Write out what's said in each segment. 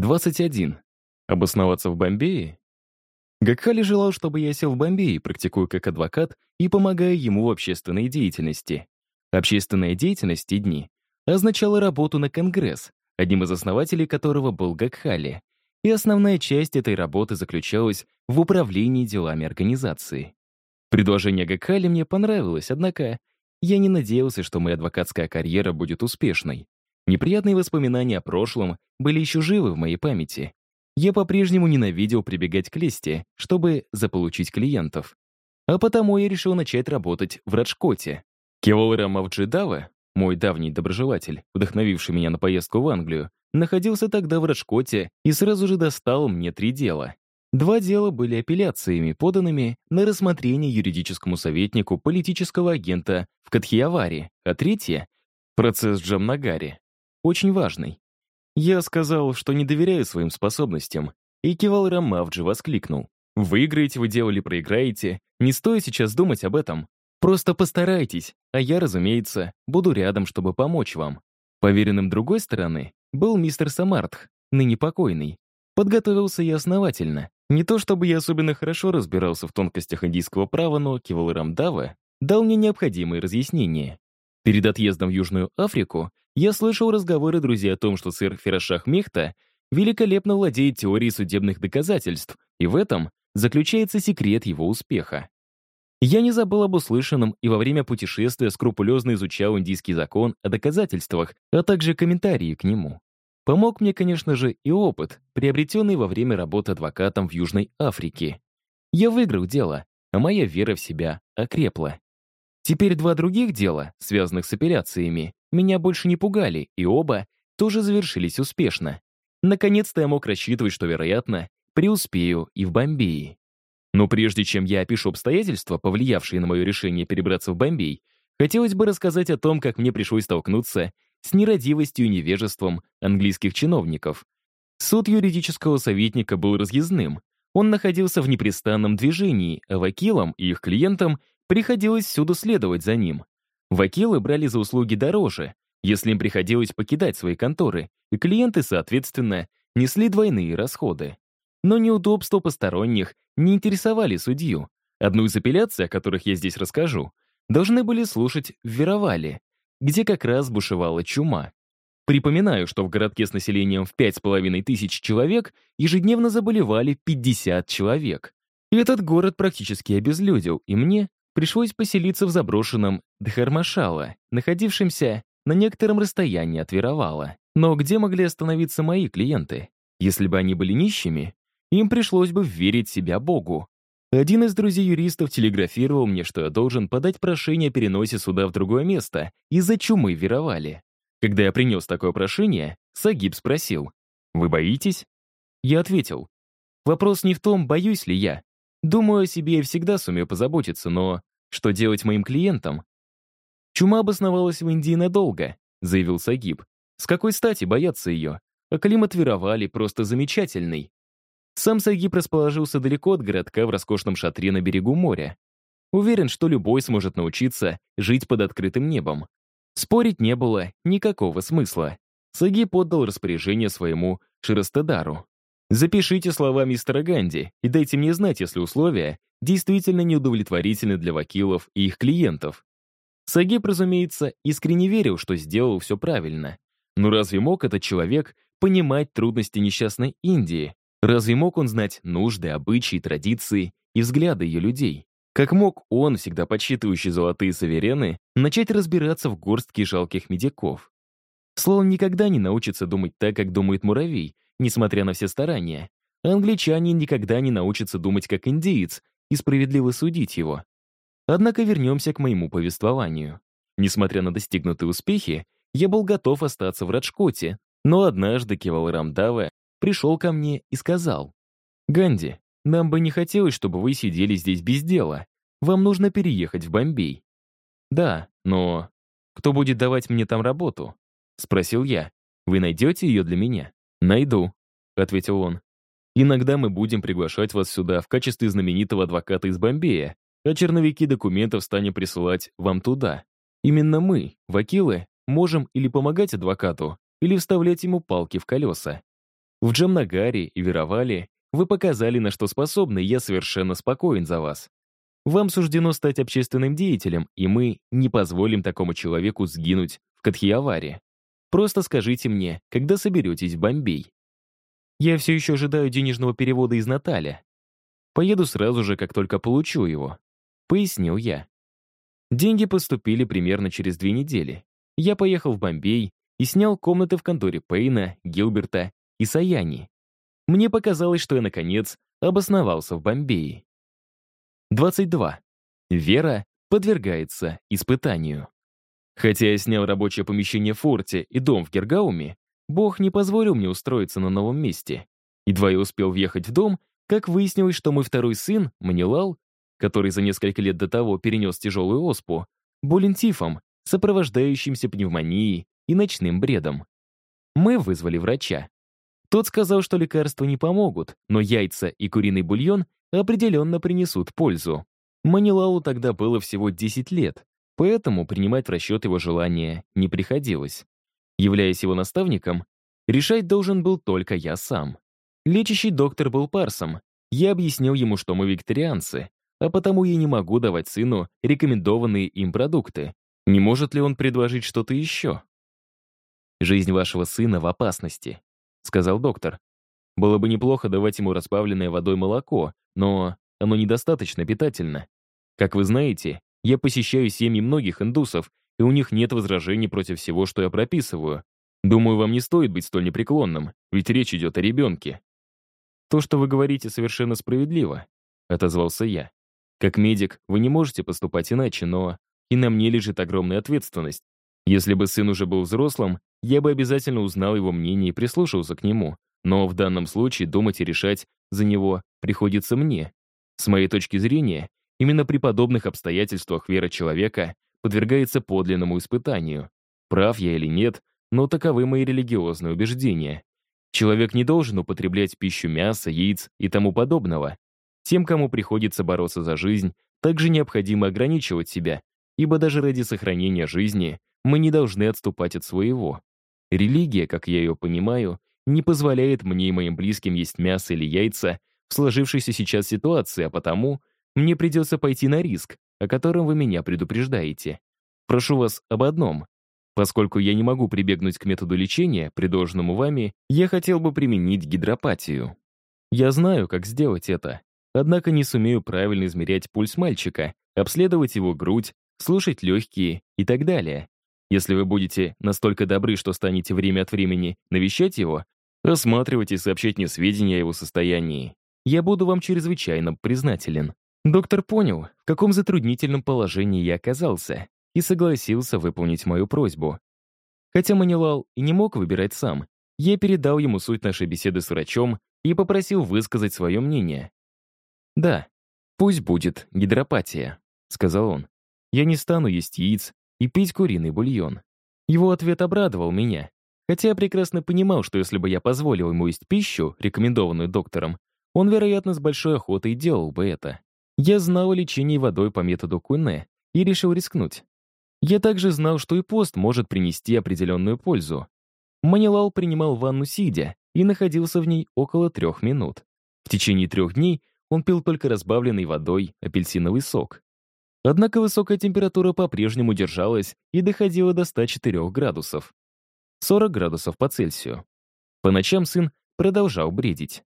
21. Обосноваться в Бомбее? Гакхали желал, чтобы я сел в Бомбее, практикую как адвокат и помогая ему в общественной деятельности. Общественная деятельность те дни означала работу на Конгресс, одним из основателей которого был Гакхали, и основная часть этой работы заключалась в управлении делами организации. Предложение Гакхали мне понравилось, однако я не надеялся, что моя адвокатская карьера будет успешной. Неприятные воспоминания о прошлом были еще живы в моей памяти. Я по-прежнему ненавидел прибегать к лести, чтобы заполучить клиентов. А потому я решил начать работать в Раджкоте. Кевалра Мавджидава, мой давний доброжелатель, вдохновивший меня на поездку в Англию, находился тогда в Раджкоте и сразу же достал мне три дела. Два дела были апелляциями, поданными на рассмотрение юридическому советнику политического агента в Катхияваре, а третье — процесс Джамнагари. Очень важный. Я сказал, что не доверяю своим способностям, и кивал Рамавджи воскликнул. «Выиграете вы дело или проиграете, не стоит сейчас думать об этом. Просто постарайтесь, а я, разумеется, буду рядом, чтобы помочь вам». Поверенным другой стороны был мистер Самартх, ныне покойный. Подготовился я основательно. Не то чтобы я особенно хорошо разбирался в тонкостях индийского права, но Кивал Рамдава дал мне необходимые разъяснения. Перед отъездом в Южную Африку я слышал разговоры друзей о том, что сэр Ферашах Мехта великолепно владеет теорией судебных доказательств, и в этом заключается секрет его успеха. Я не забыл об услышанном и во время путешествия скрупулезно изучал индийский закон о доказательствах, а также комментарии к нему. Помог мне, конечно же, и опыт, приобретенный во время работы адвокатом в Южной Африке. Я выиграл дело, а моя вера в себя окрепла. Теперь два других дела, связанных с апелляциями, меня больше не пугали, и оба тоже завершились успешно. Наконец-то я мог рассчитывать, что, вероятно, преуспею и в Бомбее. Но прежде чем я опишу обстоятельства, повлиявшие на мое решение перебраться в Бомбей, хотелось бы рассказать о том, как мне пришлось столкнуться с нерадивостью и невежеством английских чиновников. Суд юридического советника был разъездным. Он находился в непрестанном движении, а вакилам и их клиентам приходилось всюду следовать за ним. Вакилы брали за услуги дороже, если им приходилось покидать свои конторы, и клиенты, соответственно, несли двойные расходы. Но неудобства посторонних не интересовали судью. Одну из апелляций, о которых я здесь расскажу, должны были слушать в Веровале, где как раз бушевала чума. Припоминаю, что в городке с населением в 5,5 тысяч человек ежедневно заболевали 50 человек. И этот город практически обезлюдил, и мне пришлось поселиться в заброшенном Дхармашала, находившемся на некотором расстоянии от Веровала. Но где могли остановиться мои клиенты? Если бы они были нищими, им пришлось бы верить себя Богу. Один из друзей-юристов телеграфировал мне, что я должен подать прошение о переносе суда в другое место из-за чумы в Веровале. Когда я принес такое прошение, Сагиб спросил, «Вы боитесь?» Я ответил, «Вопрос не в том, боюсь ли я. Думаю, о себе я всегда сумею позаботиться, но что делать моим клиентам? Чума обосновалась в Индии надолго, заявил Сагиб. С какой стати бояться ее? А климат Веровали просто замечательный. Сам Сагиб расположился далеко от городка в роскошном шатре на берегу моря. Уверен, что любой сможет научиться жить под открытым небом. Спорить не было никакого смысла. Сагиб отдал распоряжение своему Широстадару. Запишите слова мистера Ганди и дайте мне знать, если условия действительно неудовлетворительны для вакилов и их клиентов. Сагиб, разумеется, искренне верил, что сделал все правильно. Но разве мог этот человек понимать трудности несчастной Индии? Разве мог он знать нужды, обычаи, традиции и взгляды ее людей? Как мог он, всегда подсчитывающий золотые суверены, начать разбираться в горстке жалких медиков? Слон никогда не научится думать так, как думает муравей, несмотря на все старания. Англичане никогда не научатся думать как индеец и справедливо судить его. Однако вернемся к моему повествованию. Несмотря на достигнутые успехи, я был готов остаться в Раджкоте, но однажды Кевал Рамдава пришел ко мне и сказал, «Ганди, нам бы не хотелось, чтобы вы сидели здесь без дела. Вам нужно переехать в Бомбей». «Да, но кто будет давать мне там работу?» — спросил я. «Вы найдете ее для меня?» «Найду», — ответил он. Иногда мы будем приглашать вас сюда в качестве знаменитого адвоката из Бомбея, а черновики документов станем присылать вам туда. Именно мы, вакилы, можем или помогать адвокату, или вставлять ему палки в колеса. В Джамнагаре и Веровале вы показали, на что способны, я совершенно спокоен за вас. Вам суждено стать общественным деятелем, и мы не позволим такому человеку сгинуть в Катхиаваре. Просто скажите мне, когда соберетесь в Бомбей. Я все еще ожидаю денежного перевода из Наталя. Поеду сразу же, как только получу его. Пояснил я. Деньги поступили примерно через две недели. Я поехал в Бомбей и снял комнаты в конторе Пейна, Гилберта и Саяни. Мне показалось, что я, наконец, обосновался в Бомбее. 22. Вера подвергается испытанию. Хотя я снял рабочее помещение в форте и дом в Гергауме, Бог не позволил мне устроиться на новом месте. Едва я успел въехать в дом, как выяснилось, что мой второй сын, Манилал, который за несколько лет до того перенес тяжелую оспу, болен тифом, сопровождающимся пневмонией и ночным бредом. Мы вызвали врача. Тот сказал, что лекарства не помогут, но яйца и куриный бульон определенно принесут пользу. Манилалу тогда было всего 10 лет, поэтому принимать в расчет его желания не приходилось. Являясь его наставником, решать должен был только я сам. Лечащий доктор был парсом. Я объяснил ему, что мы вегетарианцы, а потому я не могу давать сыну рекомендованные им продукты. Не может ли он предложить что-то еще? «Жизнь вашего сына в опасности», — сказал доктор. «Было бы неплохо давать ему разбавленное водой молоко, но оно недостаточно питательно. Как вы знаете, я посещаю семьи многих индусов, и у них нет возражений против всего, что я прописываю. Думаю, вам не стоит быть столь непреклонным, ведь речь идет о ребенке». «То, что вы говорите, совершенно справедливо», — отозвался я. Как медик, вы не можете поступать иначе, но и на мне лежит огромная ответственность. Если бы сын уже был взрослым, я бы обязательно узнал его мнение и прислушался к нему. Но в данном случае думать и решать за него приходится мне. С моей точки зрения, именно при подобных обстоятельствах вера человека подвергается подлинному испытанию. Прав я или нет, но таковы мои религиозные убеждения. Человек не должен употреблять пищу мяса, яиц и тому подобного. Тем, кому приходится бороться за жизнь, также необходимо ограничивать себя, ибо даже ради сохранения жизни мы не должны отступать от своего. Религия, как я ее понимаю, не позволяет мне и моим близким есть мясо или яйца в сложившейся сейчас ситуации, а потому мне придется пойти на риск, о котором вы меня предупреждаете. Прошу вас об одном. Поскольку я не могу прибегнуть к методу лечения, предложенному вами, я хотел бы применить гидропатию. Я знаю, как сделать это, Однако не сумею правильно измерять пульс мальчика, обследовать его грудь, слушать легкие и так далее. Если вы будете настолько добры, что станете время от времени навещать его, осматривать и сообщать мне сведения о его состоянии, я буду вам чрезвычайно признателен. Доктор понял, в каком затруднительном положении я оказался, и согласился выполнить мою просьбу. Хотя Манилал и не мог выбирать сам, я передал ему суть нашей беседы с врачом и попросил высказать свое мнение. «Да, пусть будет гидропатия», — сказал он. «Я не стану есть яиц и пить куриный бульон». Его ответ обрадовал меня, хотя я прекрасно понимал, что если бы я позволил ему есть пищу, рекомендованную доктором, он, вероятно, с большой охотой делал бы это. Я знал о лечении водой по методу Куне и решил рискнуть. Я также знал, что и пост может принести определенную пользу. Манилал принимал ванну сидя и находился в ней около трех минут. В течение трех дней он пил только разбавленный водой апельсиновый сок. Однако высокая температура по-прежнему держалась и доходила до 104 градусов. 40 градусов по Цельсию. По ночам сын продолжал бредить.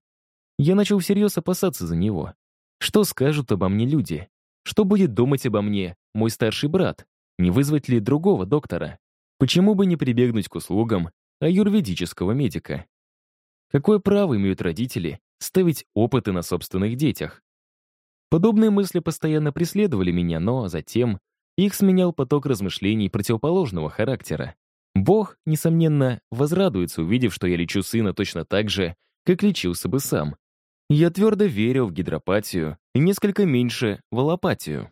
Я начал всерьез опасаться за него. Что скажут обо мне люди? Что будет думать обо мне мой старший брат? Не вызвать ли другого доктора? Почему бы не прибегнуть к услугам аюрведического медика? Какое право имеют родители ставить опыты на собственных детях. Подобные мысли постоянно преследовали меня, но затем их сменял поток размышлений противоположного характера. Бог, несомненно, возрадуется, увидев, что я лечу сына точно так же, как лечился бы сам. Я твердо верил в гидропатию и несколько меньше в аллопатию.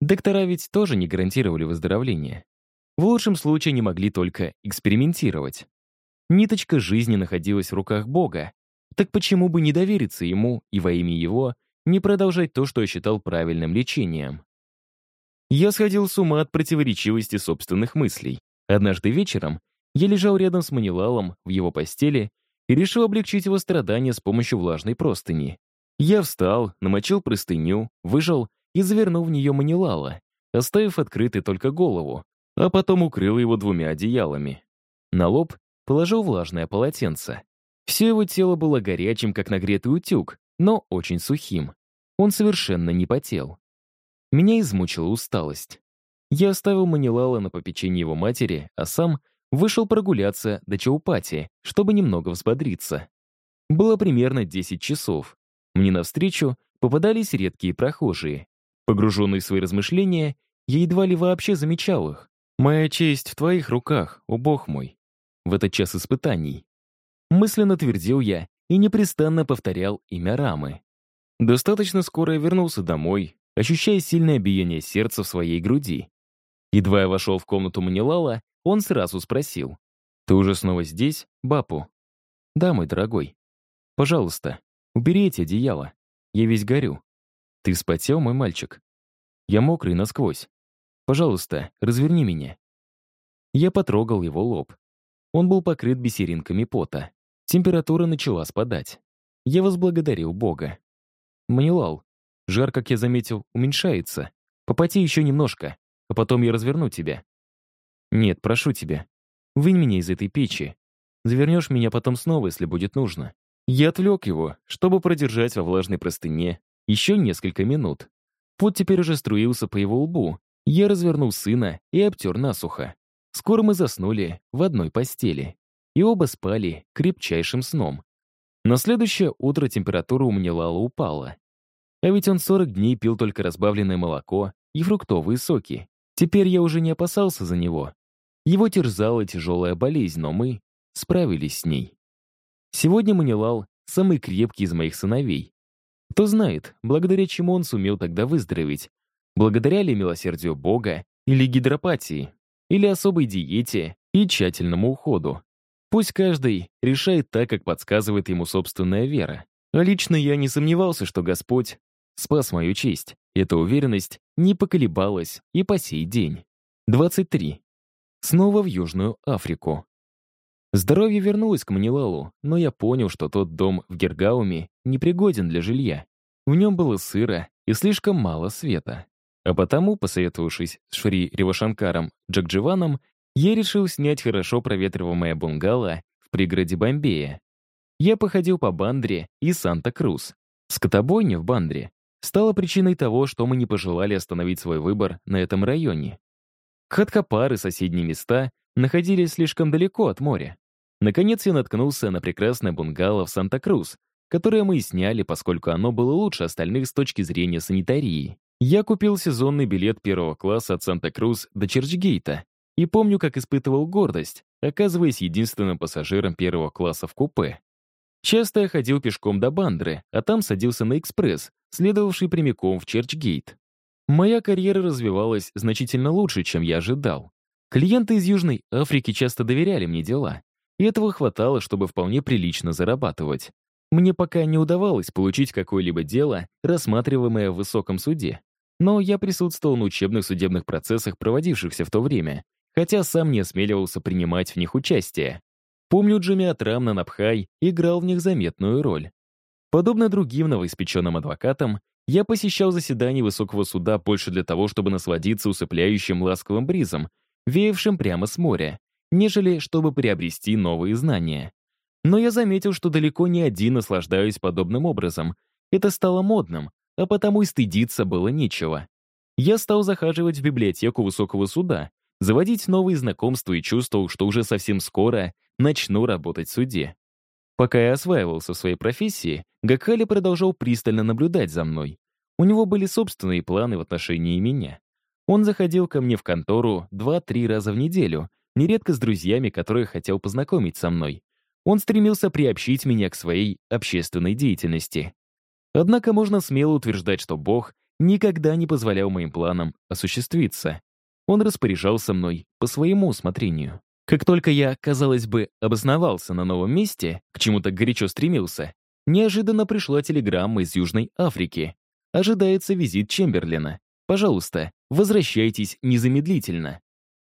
Доктора ведь тоже не гарантировали выздоровление. В лучшем случае не могли только экспериментировать. Ниточка жизни находилась в руках Бога, так почему бы не довериться ему и во имя его не продолжать то, что я считал правильным лечением? Я сходил с ума от противоречивости собственных мыслей. Однажды вечером я лежал рядом с Манилалом в его постели и решил облегчить его страдания с помощью влажной простыни. Я встал, намочил простыню, выжал и завернул в нее манилала, оставив открытой только голову, а потом укрыл его двумя одеялами. На лоб положил влажное полотенце. Все его тело было горячим, как нагретый утюг, но очень сухим. Он совершенно не потел. Меня измучила усталость. Я оставил Манилала на попечении его матери, а сам вышел прогуляться до Чаупати, чтобы немного взбодриться. Было примерно 10 часов. Мне навстречу попадались редкие прохожие. Погруженный в свои размышления, я едва ли вообще замечал их. «Моя честь в твоих руках, о бог мой!» В этот час испытаний. Мысленно твердил я и непрестанно повторял имя Рамы. Достаточно скоро я вернулся домой, ощущая сильное биение сердца в своей груди. Едва я вошел в комнату Манилала, он сразу спросил. «Ты уже снова здесь, Бапу?» «Да, мой дорогой. Пожалуйста, убери эти одеяла. Я весь горю. Ты вспотел, мой мальчик? Я мокрый насквозь. Пожалуйста, разверни меня». Я потрогал его лоб. Он был покрыт бисеринками пота. Температура начала спадать. Я возблагодарил Бога. «Манилал, жар, как я заметил, уменьшается. Попоти еще немножко, а потом я разверну тебя». «Нет, прошу тебя, вынь меня из этой печи. Завернешь меня потом снова, если будет нужно». Я отвлек его, чтобы продержать во влажной простыне еще несколько минут. Пот теперь уже струился по его лбу. Я развернул сына и обтер насухо. Скоро мы заснули в одной постели. И оба спали крепчайшим сном. На следующее утро температура у Манилала упала. А ведь он 40 дней пил только разбавленное молоко и фруктовые соки. Теперь я уже не опасался за него. Его терзала тяжелая болезнь, но мы справились с ней. Сегодня Манилал — самый крепкий из моих сыновей. Кто знает, благодаря чему он сумел тогда выздороветь. Благодаря ли милосердию Бога или гидропатии, или особой диете и тщательному уходу. Пусть каждый решает так, как подсказывает ему собственная вера. А лично я не сомневался, что Господь спас мою честь. Эта уверенность не поколебалась и по сей день. 23. Снова в Южную Африку. Здоровье вернулось к Манилалу, но я понял, что тот дом в Гергауме непригоден для жилья. В нем было сыро и слишком мало света. А потому, посоветовавшись с Шри Ревашанкаром Джагдживаном, я решил снять хорошо проветриваемое бунгало в пригороде Бомбея. Я походил по Бандре и Санта-Крус. Скотобойня в Бандре стала причиной того, что мы не пожелали остановить свой выбор на этом районе. Хаткапар и соседние места находились слишком далеко от моря. Наконец я наткнулся на прекрасное бунгало в Санта-Крус, которое мы и сняли, поскольку оно было лучше остальных с точки зрения санитарии. Я купил сезонный билет первого класса от Санта-Крус до Черчгейта и помню, как испытывал гордость, оказываясь единственным пассажиром первого класса в купе. Часто я ходил пешком до Бандры, а там садился на экспресс, следовавший прямиком в Черчгейт. Моя карьера развивалась значительно лучше, чем я ожидал. Клиенты из Южной Африки часто доверяли мне дела, и этого хватало, чтобы вполне прилично зарабатывать. Мне пока не удавалось получить какое-либо дело, рассматриваемое в высоком суде. Но я присутствовал на учебных судебных процессах, проводившихся в то время, хотя сам не осмеливался принимать в них участие. Помню, Джимми Атрам на Напхай играл в них заметную роль. Подобно другим новоиспеченным адвокатам, я посещал заседания высокого суда больше для того, чтобы насладиться усыпляющим ласковым бризом, веявшим прямо с моря, нежели чтобы приобрести новые знания. Но я заметил, что далеко не один наслаждаюсь подобным образом. Это стало модным, а потому и стыдиться было нечего. Я стал захаживать в библиотеку высокого суда, заводить новые знакомства и чувствовал, что уже совсем скоро начну работать в суде. Пока я осваивался в своей профессии, Гакхали продолжал пристально наблюдать за мной. У него были собственные планы в отношении меня. Он заходил ко мне в контору два-три раза в неделю, нередко с друзьями, которые хотел познакомить со мной. Он стремился приобщить меня к своей общественной деятельности. Однако можно смело утверждать, что Бог никогда не позволял моим планам осуществиться. Он распоряжался мной по своему усмотрению. Как только я, казалось бы, обосновался на новом месте, к чему-то горячо стремился, неожиданно пришла телеграмма из Южной Африки. Ожидается визит Чемберлина. Пожалуйста, возвращайтесь незамедлительно.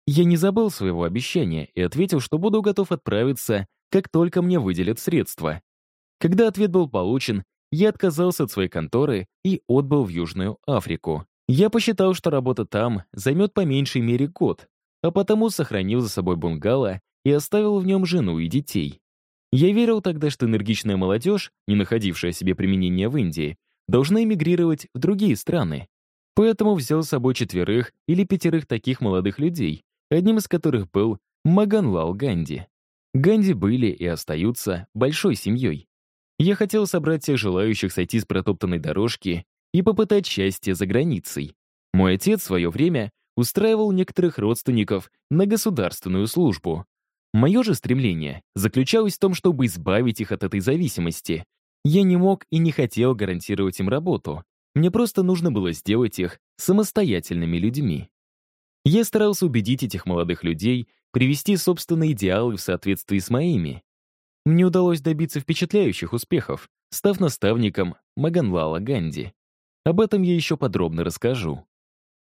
Я не забыл своего обещания и ответил, что буду готов отправиться как только мне выделят средства. Когда ответ был получен, я отказался от своей конторы и отбыл в Южную Африку. Я посчитал, что работа там займет по меньшей мере год, а потому сохранил за собой бунгало и оставил в нем жену и детей. Я верил тогда, что энергичная молодежь, не находившая себе применения в Индии, должна эмигрировать в другие страны. Поэтому взял с собой четверых или пятерых таких молодых людей, одним из которых был Маганлал Ганди. Ганди были и остаются большой семьей. Я хотел собрать всех желающих сойти с протоптанной дорожки и попытать счастье за границей. Мой отец в свое время устраивал некоторых родственников на государственную службу. Мое же стремление заключалось в том, чтобы избавить их от этой зависимости. Я не мог и не хотел гарантировать им работу. Мне просто нужно было сделать их самостоятельными людьми. Я старался убедить этих молодых людей привести собственные идеалы в соответствии с моими. Мне удалось добиться впечатляющих успехов, став наставником Маганлала Ганди. Об этом я еще подробно расскажу.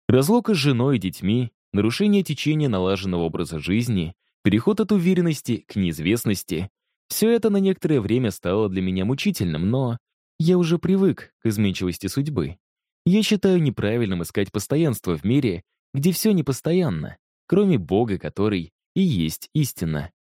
Разлука с женой и детьми, нарушение течения налаженного образа жизни, переход от уверенности к неизвестности — все это на некоторое время стало для меня мучительным, но я уже привык к изменчивости судьбы. Я считаю неправильным искать постоянство в мире, где все непостоянно, кроме Бога, который и есть истина.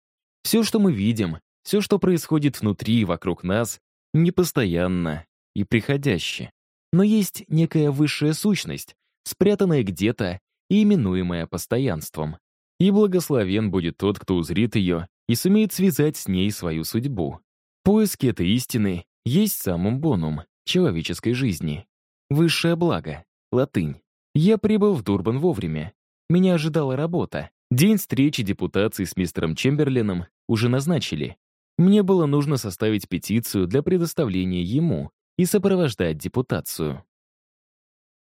Все, что мы видим, все, что происходит внутри и вокруг нас, непостоянно и приходяще. Но есть некая высшая сущность, спрятанная где-то и именуемая постоянством. И благословен будет тот, кто узрит ее и сумеет связать с ней свою судьбу. Поиски этой истины есть самым бонум человеческой жизни. Высшее благо. Латынь. Я прибыл в Дурбан вовремя. Меня ожидала работа. День встречи депутации с мистером Чемберленом уже назначили. Мне было нужно составить петицию для предоставления ему и сопровождать депутацию.